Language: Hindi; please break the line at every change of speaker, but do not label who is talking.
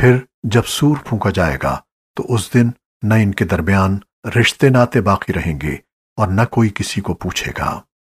फिर जब सूर फूंका जाएगा तो उस दिन न इनके दरमियान रिश्ते नाते बाकी रहेंगे और न कोई किसी को पूछेगा।